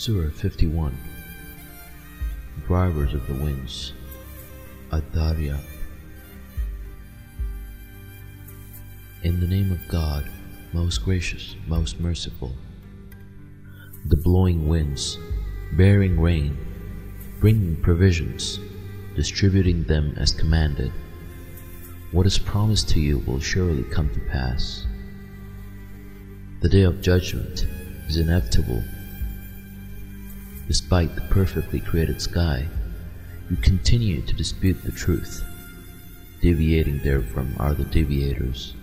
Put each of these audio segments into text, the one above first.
Surah 51 Drivers of the Winds Ad-Dariyat In the name of God, most gracious, most merciful. The blowing winds, bearing rain, bringing provisions, distributing them as commanded. What is promised to you will surely come to pass. The day of judgment is inevitable. Despite the perfectly created sky, you continue to dispute the truth. Deviating therefrom are the deviators.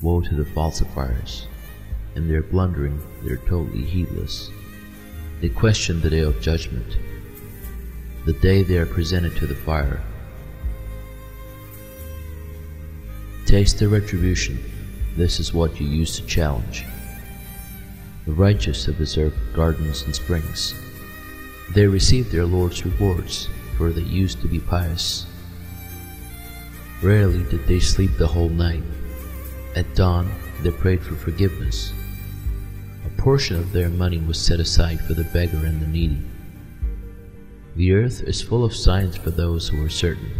Woe to the falsifiers. In their blundering, they are totally heedless. They question the day of judgment, the day they are presented to the fire. Taste the retribution. This is what you used to challenge. The righteous have deserved gardens and springs. They receive their Lord's rewards, for they used to be pious. Rarely did they sleep the whole night. At dawn, they prayed for forgiveness. A portion of their money was set aside for the beggar and the needy. The earth is full of signs for those who are certain.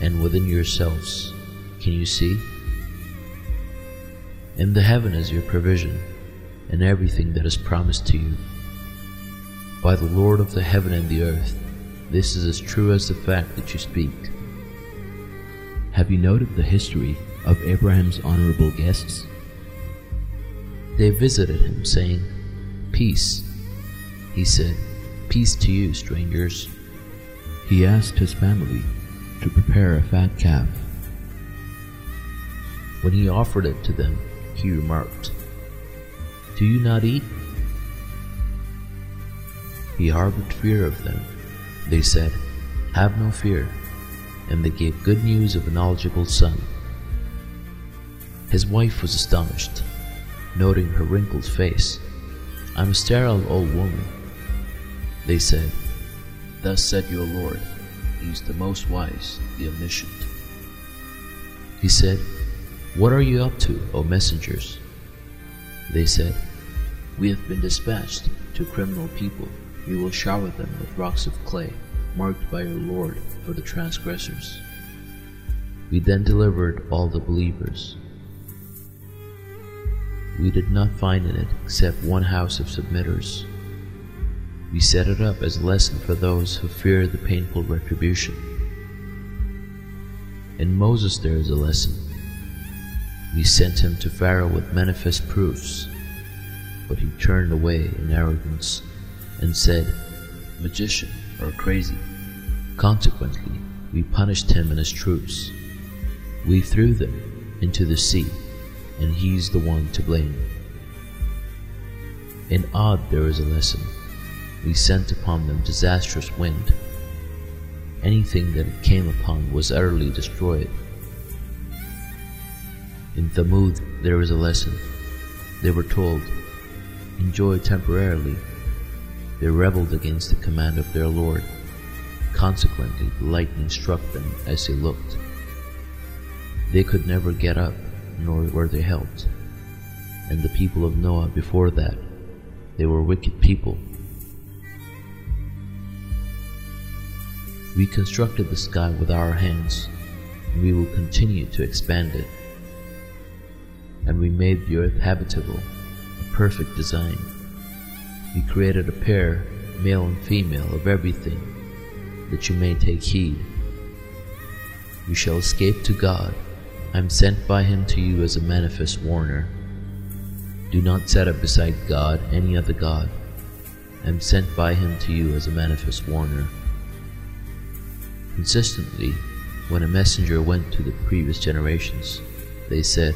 And within yourselves, can you see? In the heaven is your provision, and everything that is promised to you. By the Lord of the heaven and the earth, this is as true as the fact that you speak. Have you noted the history of Abraham's honorable guests? They visited him, saying, Peace. He said, Peace to you, strangers. He asked his family to prepare a fat calf. When he offered it to them, he remarked, Do you not eat? He harbored fear of them. They said, Have no fear. And they gave good news of a knowledgeable son. His wife was astonished, noting her wrinkled face. I'm a sterile old woman. They said, Thus said your Lord, He is the most wise, the omniscient. He said, What are you up to, O messengers? They said, We have been dispatched to criminal people. We will shower them with rocks of clay, marked by your Lord for the transgressors. We then delivered all the believers. We did not find in it except one house of submitters. We set it up as a lesson for those who fear the painful retribution. In Moses there is a lesson. We sent him to Pharaoh with manifest proofs, but he turned away in arrogance and said, Magician or crazy. Consequently, we punished him and his troops. We threw them into the sea, and he's the one to blame. In Aad there is a lesson. We sent upon them disastrous wind. Anything that it came upon was utterly destroyed. In Thamud there is a lesson. They were told, Enjoy temporarily. They rebelled against the command of their Lord. Consequently, lightning struck them as they looked. They could never get up, nor were they helped. And the people of Noah before that, they were wicked people. We constructed the sky with our hands, and we will continue to expand it. And we made the earth habitable, a perfect design. We created a pair, male and female, of everything, that you may take heed. You shall escape to God. I am sent by him to you as a manifest warner. Do not set up beside God any other God. I am sent by him to you as a manifest warner. Consistently, when a messenger went to the previous generations, they said,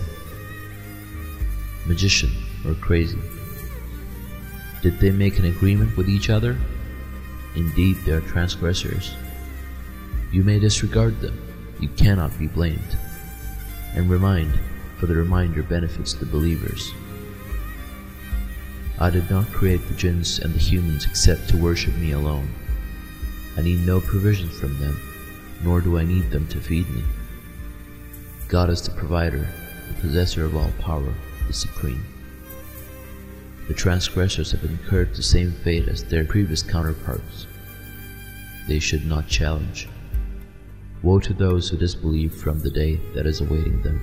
Magician or crazy. Did they make an agreement with each other? Indeed, they are transgressors. You may disregard them, you cannot be blamed. And remind, for the reminder benefits the believers. I did not create the jinns and the humans except to worship me alone. I need no provisions from them, nor do I need them to feed me. God is the provider, the possessor of all power, supreme. the transgressors have incurred the same fate as their previous counterparts. They should not challenge. Woe to those who disbelieve from the day that is awaiting them.